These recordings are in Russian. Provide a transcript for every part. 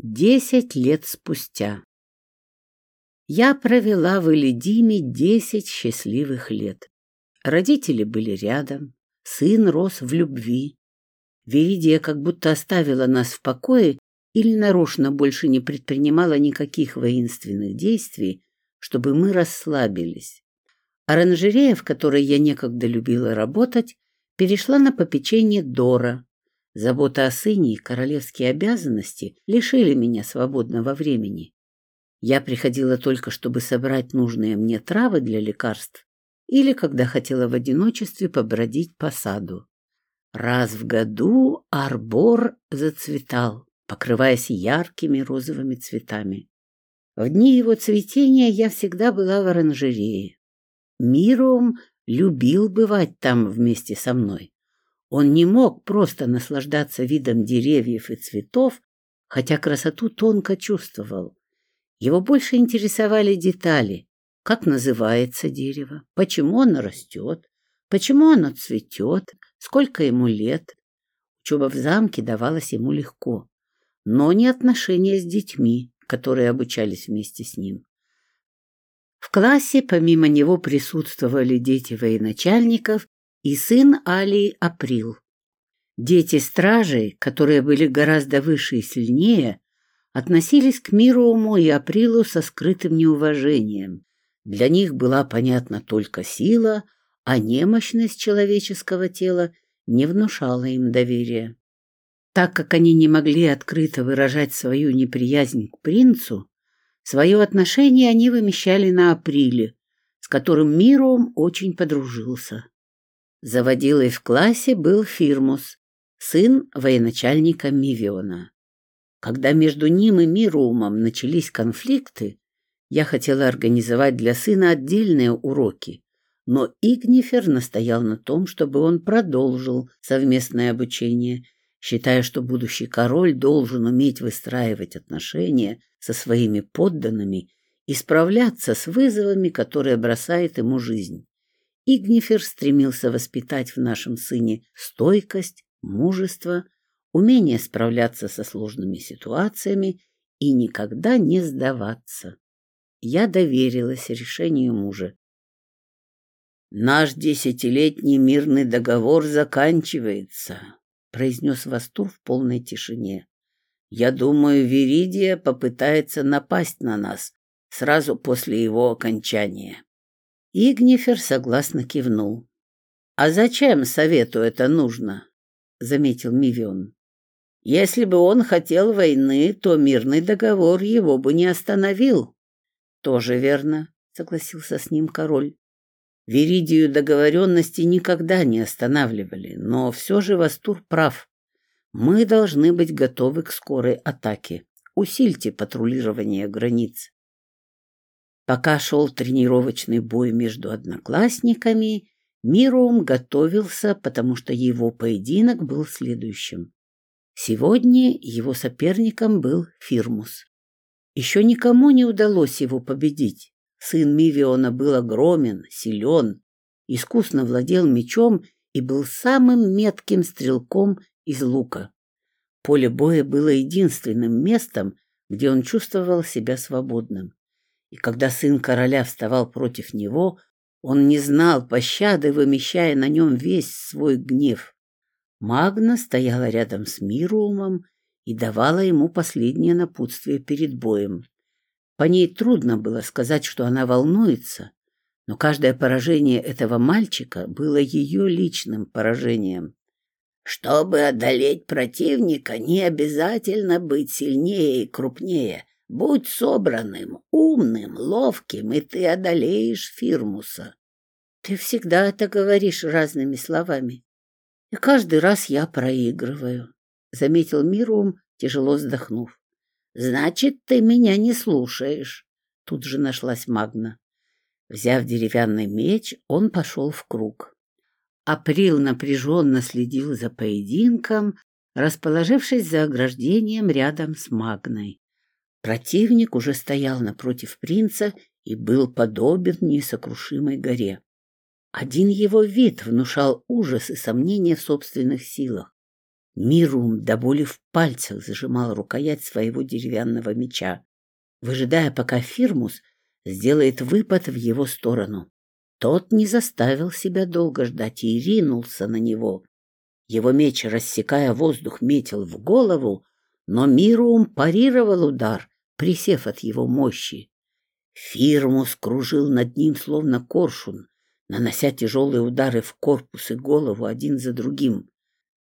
Десять лет спустя. Я провела в Элидиме десять счастливых лет. Родители были рядом, сын рос в любви. Веридия как будто оставила нас в покое или нарочно больше не предпринимала никаких воинственных действий, чтобы мы расслабились. Оранжерея, в которой я некогда любила работать, перешла на попечение Дора, Забота о сыне и королевские обязанности лишили меня свободного времени. Я приходила только, чтобы собрать нужные мне травы для лекарств или когда хотела в одиночестве побродить по саду. Раз в году арбор зацветал, покрываясь яркими розовыми цветами. В дни его цветения я всегда была в оранжерее. Миром любил бывать там вместе со мной. Он не мог просто наслаждаться видом деревьев и цветов, хотя красоту тонко чувствовал. Его больше интересовали детали. Как называется дерево, почему оно растет, почему оно цветет, сколько ему лет. Учеба в замке давалась ему легко, но не отношения с детьми, которые обучались вместе с ним. В классе помимо него присутствовали дети военачальников и сын Алии Април. Дети стражей, которые были гораздо выше и сильнее, относились к Мирому и Априлу со скрытым неуважением. Для них была понятна только сила, а немощность человеческого тела не внушала им доверия. Так как они не могли открыто выражать свою неприязнь к принцу, свое отношение они вымещали на Априле, с которым Миром очень подружился. Заводилой в классе был Фирмус, сын военачальника Мивиона. Когда между ним и Мирумом начались конфликты, я хотела организовать для сына отдельные уроки, но Игнифер настоял на том, чтобы он продолжил совместное обучение, считая, что будущий король должен уметь выстраивать отношения со своими подданными и справляться с вызовами, которые бросает ему жизнь. Игнифер стремился воспитать в нашем сыне стойкость, мужество, умение справляться со сложными ситуациями и никогда не сдаваться. Я доверилась решению мужа. «Наш десятилетний мирный договор заканчивается», — произнес Вастур в полной тишине. «Я думаю, Веридия попытается напасть на нас сразу после его окончания». Игнифер согласно кивнул. «А зачем совету это нужно?» — заметил Мивион. «Если бы он хотел войны, то мирный договор его бы не остановил». «Тоже верно», — согласился с ним король. Веридию договоренности никогда не останавливали, но все же Вастур прав. Мы должны быть готовы к скорой атаке. Усильте патрулирование границ. Пока шел тренировочный бой между одноклассниками, Мирум готовился, потому что его поединок был следующим. Сегодня его соперником был Фирмус. Еще никому не удалось его победить. Сын Мивиона был огромен, силен, искусно владел мечом и был самым метким стрелком из лука. Поле боя было единственным местом, где он чувствовал себя свободным. И когда сын короля вставал против него, он не знал пощады, вымещая на нем весь свой гнев. Магна стояла рядом с Мирумом и давала ему последнее напутствие перед боем. По ней трудно было сказать, что она волнуется, но каждое поражение этого мальчика было ее личным поражением. Чтобы одолеть противника, не обязательно быть сильнее и крупнее, Будь собранным, умным, ловким, и ты одолеешь Фирмуса. Ты всегда это говоришь разными словами. И каждый раз я проигрываю, — заметил Мирум, тяжело вздохнув. Значит, ты меня не слушаешь. Тут же нашлась Магна. Взяв деревянный меч, он пошел в круг. Април напряженно следил за поединком, расположившись за ограждением рядом с Магной. Противник уже стоял напротив принца и был подобен несокрушимой горе. Один его вид внушал ужас и сомнения в собственных силах. Мирум до боли в пальцах зажимал рукоять своего деревянного меча, выжидая, пока Фирмус сделает выпад в его сторону. Тот не заставил себя долго ждать и ринулся на него. Его меч, рассекая воздух, метил в голову, но Мирум парировал удар, присев от его мощи. Фирмус кружил над ним, словно коршун, нанося тяжелые удары в корпус и голову один за другим.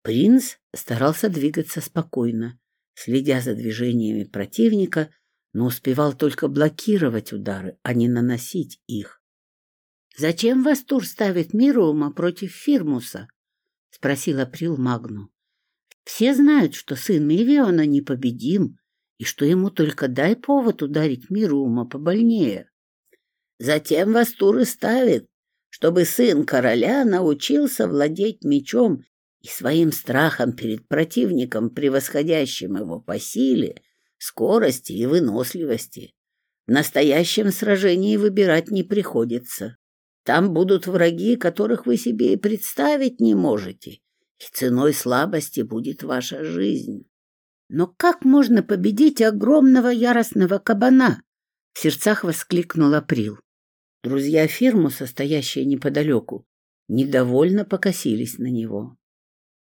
Принц старался двигаться спокойно, следя за движениями противника, но успевал только блокировать удары, а не наносить их. — Зачем Вастур ставит Мирума против Фирмуса? — спросил Април Магну. — Все знают, что сын Мивиона непобедим, и что ему только дай повод ударить Мирума побольнее. Затем Вастур и ставит, чтобы сын короля научился владеть мечом и своим страхом перед противником, превосходящим его по силе, скорости и выносливости. В настоящем сражении выбирать не приходится. Там будут враги, которых вы себе и представить не можете, и ценой слабости будет ваша жизнь. Но как можно победить огромного яростного кабана? В сердцах воскликнул Април. Друзья фирму, состоящие неподалеку, недовольно покосились на него.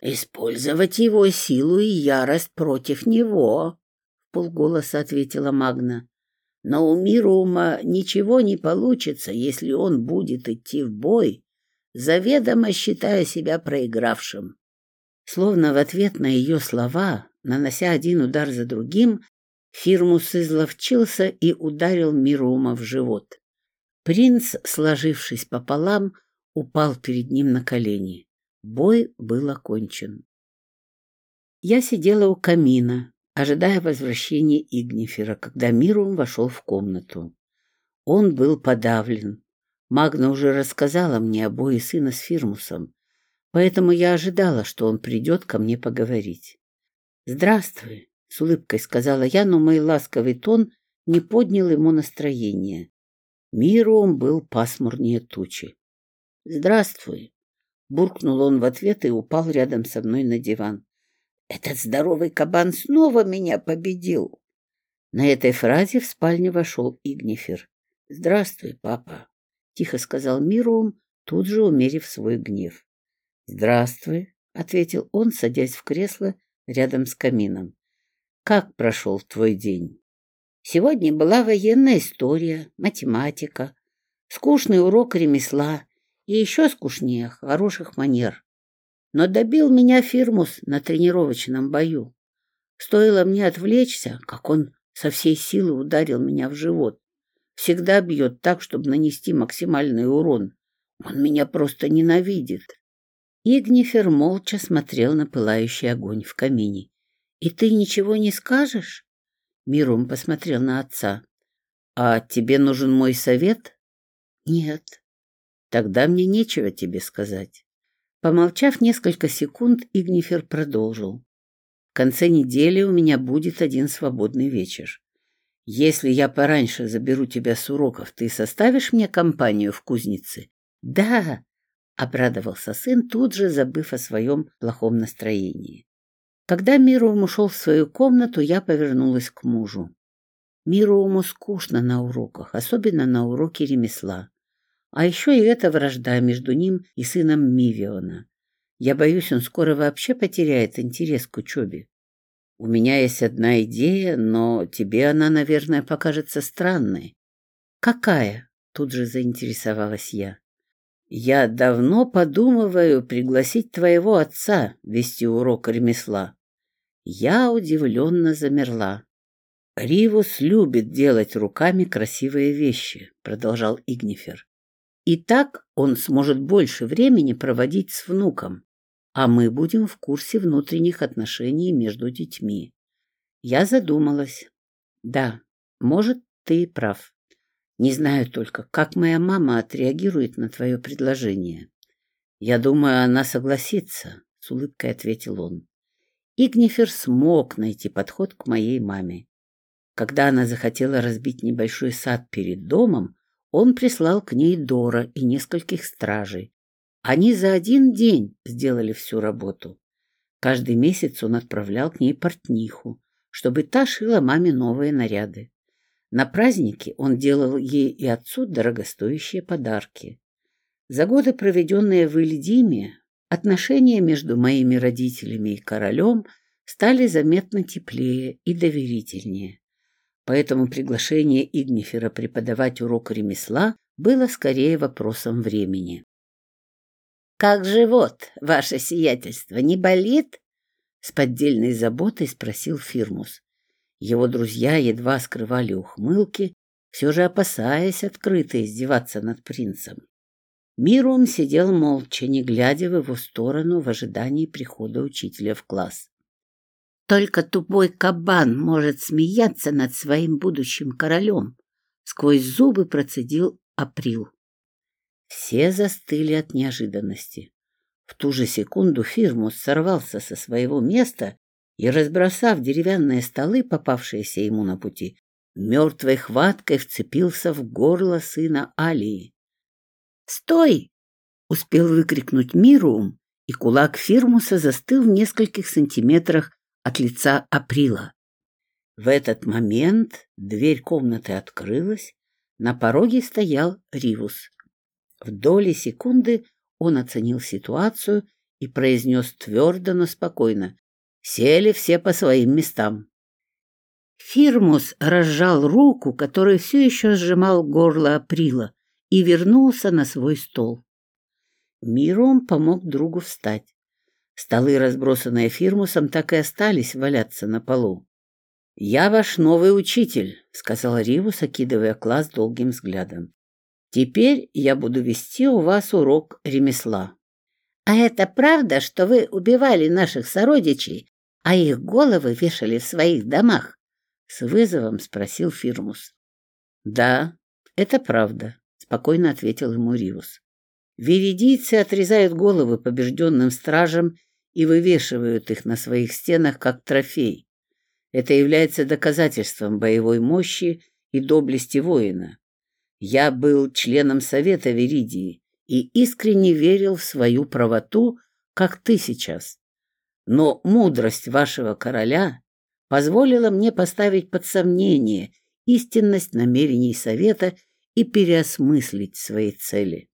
«Использовать его силу и ярость против него», — полголоса ответила Магна. «Но у Мирума ничего не получится, если он будет идти в бой, заведомо считая себя проигравшим». Словно в ответ на ее слова, нанося один удар за другим, Фирмус изловчился и ударил Мирума в живот. Принц, сложившись пополам, упал перед ним на колени. Бой был окончен. Я сидела у камина, ожидая возвращения Игнифера, когда Мирум вошел в комнату. Он был подавлен. Магна уже рассказала мне о бое сына с Фирмусом, поэтому я ожидала, что он придет ко мне поговорить. «Здравствуй», — с улыбкой сказала я, но мой ласковый тон не поднял ему настроение. Миру был пасмурнее тучи. «Здравствуй!» — буркнул он в ответ и упал рядом со мной на диван. «Этот здоровый кабан снова меня победил!» На этой фразе в спальню вошел Игнифер. «Здравствуй, папа!» — тихо сказал Мирум, тут же умерив свой гнев. «Здравствуй!» — ответил он, садясь в кресло рядом с камином. «Как прошел твой день?» Сегодня была военная история, математика, скучный урок ремесла и еще скучнее хороших манер. Но добил меня Фирмус на тренировочном бою. Стоило мне отвлечься, как он со всей силы ударил меня в живот. Всегда бьет так, чтобы нанести максимальный урон. Он меня просто ненавидит. Игнифер молча смотрел на пылающий огонь в камине. — И ты ничего не скажешь? Мирум посмотрел на отца. «А тебе нужен мой совет?» «Нет». «Тогда мне нечего тебе сказать». Помолчав несколько секунд, Игнифер продолжил. «В конце недели у меня будет один свободный вечер. Если я пораньше заберу тебя с уроков, ты составишь мне компанию в кузнице?» «Да!» — обрадовался сын, тут же забыв о своем плохом настроении. Когда Мирум ушел в свою комнату, я повернулась к мужу. Мируму скучно на уроках, особенно на уроке ремесла. А еще и эта вражда между ним и сыном Мивиона. Я боюсь, он скоро вообще потеряет интерес к учебе. У меня есть одна идея, но тебе она, наверное, покажется странной. Какая? Тут же заинтересовалась я. Я давно подумываю пригласить твоего отца вести урок ремесла. Я удивленно замерла. Ривус любит делать руками красивые вещи, продолжал Игнифер. И так он сможет больше времени проводить с внуком, а мы будем в курсе внутренних отношений между детьми. Я задумалась. Да, может, ты прав. Не знаю только, как моя мама отреагирует на твое предложение. Я думаю, она согласится, с улыбкой ответил он. Игнифер смог найти подход к моей маме. Когда она захотела разбить небольшой сад перед домом, он прислал к ней Дора и нескольких стражей. Они за один день сделали всю работу. Каждый месяц он отправлял к ней портниху, чтобы та шила маме новые наряды. На праздники он делал ей и отцу дорогостоящие подарки. За годы, проведенные в Ильдиме, отношения между моими родителями и королем стали заметно теплее и доверительнее. Поэтому приглашение Игнифера преподавать урок ремесла было скорее вопросом времени. «Как живот, ваше сиятельство, не болит?» С поддельной заботой спросил Фирмус. Его друзья едва скрывали ухмылки, все же опасаясь открыто издеваться над принцем. Мирум сидел молча, не глядя в его сторону в ожидании прихода учителя в класс. Только тупой кабан может смеяться над своим будущим королем, сквозь зубы процедил Април. Все застыли от неожиданности. В ту же секунду Фирмус сорвался со своего места и, разбросав деревянные столы, попавшиеся ему на пути, мертвой хваткой вцепился в горло сына Алии. «Стой!» — успел выкрикнуть Мирум, и кулак Фирмуса застыл в нескольких сантиметрах от лица Априла. В этот момент дверь комнаты открылась, на пороге стоял Ривус. В доли секунды он оценил ситуацию и произнес твердо, но спокойно. Сели все по своим местам. Фирмус разжал руку, которая все еще сжимал горло Априла, и вернулся на свой стол. Миром помог другу встать. Столы, разбросанные Фирмусом, так и остались валяться на полу. «Я ваш новый учитель», — сказал Ривус, окидывая класс долгим взглядом. Теперь я буду вести у вас урок ремесла. — А это правда, что вы убивали наших сородичей, а их головы вешали в своих домах? — с вызовом спросил Фирмус. — Да, это правда, — спокойно ответил ему Ривус. Веридийцы отрезают головы побежденным стражам и вывешивают их на своих стенах как трофей. Это является доказательством боевой мощи и доблести воина. Я был членом Совета Веридии и искренне верил в свою правоту, как ты сейчас. Но мудрость вашего короля позволила мне поставить под сомнение истинность намерений Совета и переосмыслить свои цели.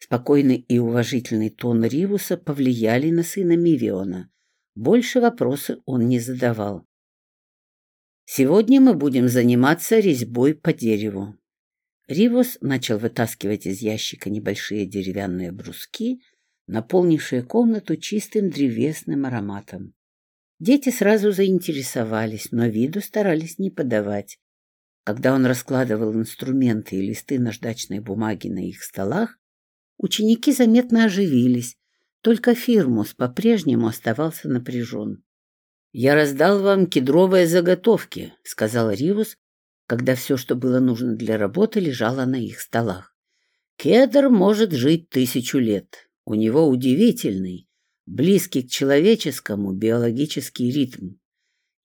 Спокойный и уважительный тон Ривуса повлияли на сына Мивиона. Больше вопросы он не задавал. Сегодня мы будем заниматься резьбой по дереву. Ривос начал вытаскивать из ящика небольшие деревянные бруски, наполнившие комнату чистым древесным ароматом. Дети сразу заинтересовались, но виду старались не подавать. Когда он раскладывал инструменты и листы наждачной бумаги на их столах, ученики заметно оживились, только Фирмус по-прежнему оставался напряжен. «Я раздал вам кедровые заготовки», — сказал Ривус, когда все, что было нужно для работы, лежало на их столах. Кедр может жить тысячу лет. У него удивительный, близкий к человеческому биологический ритм.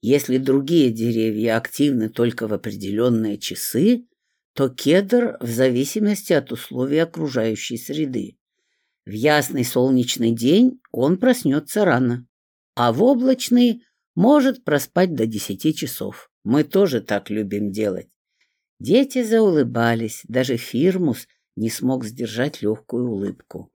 Если другие деревья активны только в определенные часы, то кедр в зависимости от условий окружающей среды. В ясный солнечный день он проснется рано, а в облачный может проспать до десяти часов. Мы тоже так любим делать. Дети заулыбались, даже Фирмус не смог сдержать легкую улыбку.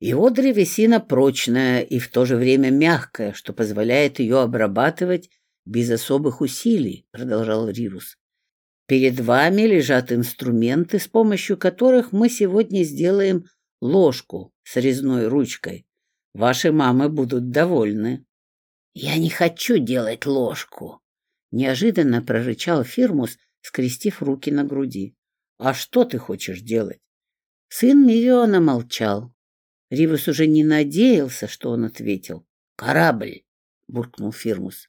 Его древесина прочная и в то же время мягкая, что позволяет ее обрабатывать без особых усилий, продолжал Ривус. Перед вами лежат инструменты, с помощью которых мы сегодня сделаем ложку с резной ручкой. Ваши мамы будут довольны. Я не хочу делать ложку, Неожиданно прорычал Фирмус, скрестив руки на груди. «А что ты хочешь делать?» Сын Мивиона молчал. Ривус уже не надеялся, что он ответил. «Корабль!» — буркнул Фирмус.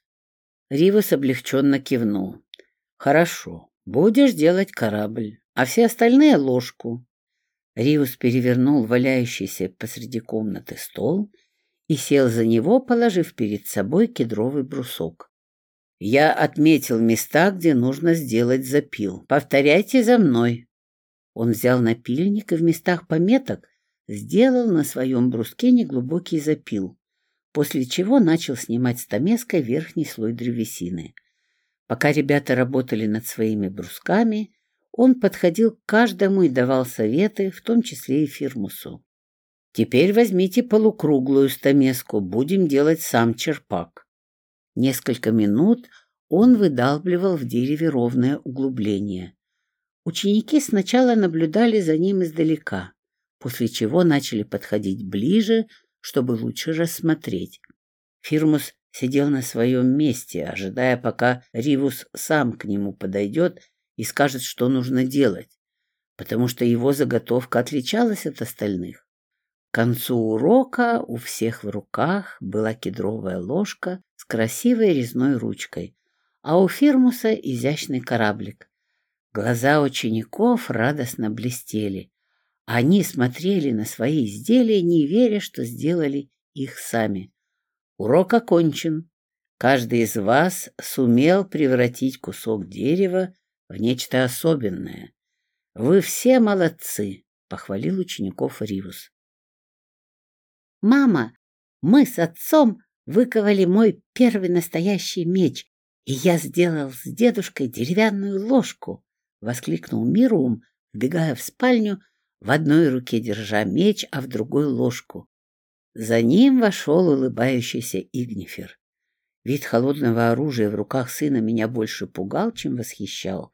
Ривус облегченно кивнул. «Хорошо, будешь делать корабль, а все остальные — ложку». Ривус перевернул валяющийся посреди комнаты стол и сел за него, положив перед собой кедровый брусок. Я отметил места, где нужно сделать запил. Повторяйте за мной. Он взял напильник и в местах пометок сделал на своем бруске неглубокий запил. после чего начал снимать стамеской верхний слой древесины. Пока ребята работали над своими брусками, он подходил к каждому и давал советы, в том числе и Фирмусу. «Теперь возьмите полукруглую стамеску, будем делать сам черпак». Несколько минут он выдалбливал в дереве ровное углубление. Ученики сначала наблюдали за ним издалека, после чего начали подходить ближе, чтобы лучше рассмотреть. Фирмус сидел на своем месте, ожидая, пока Ривус сам к нему подойдет и скажет, что нужно делать, потому что его заготовка отличалась от остальных. К концу урока у всех в руках была кедровая ложка с красивой резной ручкой, а у Фирмуса изящный кораблик. Глаза учеников радостно блестели. Они смотрели на свои изделия, не веря, что сделали их сами. Урок окончен. Каждый из вас сумел превратить кусок дерева в нечто особенное. Вы все молодцы, — похвалил учеников Ривус. Мама, мы с отцом выковали мой первый настоящий меч, и я сделал с дедушкой деревянную ложку, — воскликнул Мирум, вбегая в спальню, в одной руке держа меч, а в другой — ложку. За ним вошел улыбающийся Игнифер. Вид холодного оружия в руках сына меня больше пугал, чем восхищал.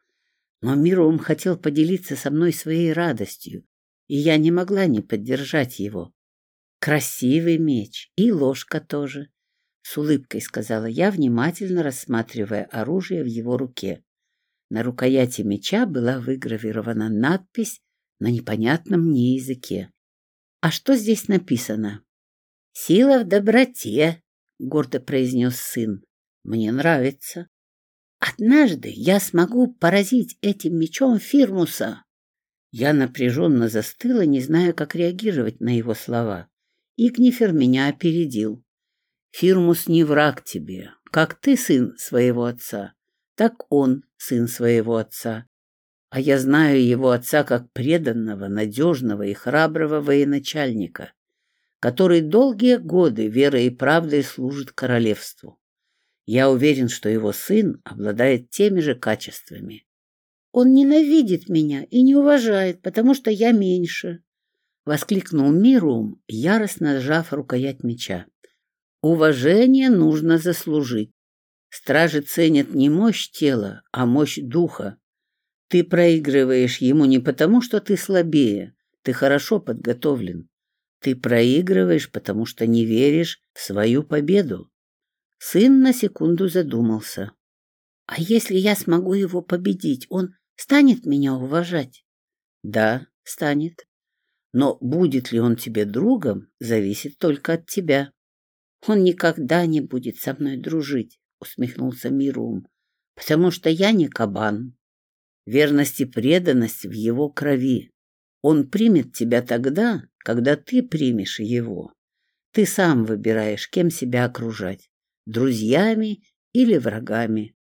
Но Мирум хотел поделиться со мной своей радостью, и я не могла не поддержать его. Красивый меч и ложка тоже, — с улыбкой сказала я, внимательно рассматривая оружие в его руке. На рукояти меча была выгравирована надпись на непонятном мне языке. «А что здесь написано?» «Сила в доброте», — гордо произнес сын. «Мне нравится». «Однажды я смогу поразить этим мечом Фирмуса». Я напряженно застыла, не зная, как реагировать на его слова. Игнифер меня опередил. «Фирмус не враг тебе. Как ты сын своего отца, так он сын своего отца. А я знаю его отца как преданного, надежного и храброго военачальника который долгие годы верой и правдой служит королевству. Я уверен, что его сын обладает теми же качествами. Он ненавидит меня и не уважает, потому что я меньше, — воскликнул Мирум, яростно сжав рукоять меча. Уважение нужно заслужить. Стражи ценят не мощь тела, а мощь духа. Ты проигрываешь ему не потому, что ты слабее, ты хорошо подготовлен. Ты проигрываешь, потому что не веришь в свою победу. Сын на секунду задумался. А если я смогу его победить, он станет меня уважать? Да, станет. Но будет ли он тебе другом, зависит только от тебя. Он никогда не будет со мной дружить, усмехнулся Мирум, потому что я не кабан. Верность и преданность в его крови. Он примет тебя тогда, когда ты примешь его. Ты сам выбираешь, кем себя окружать — друзьями или врагами.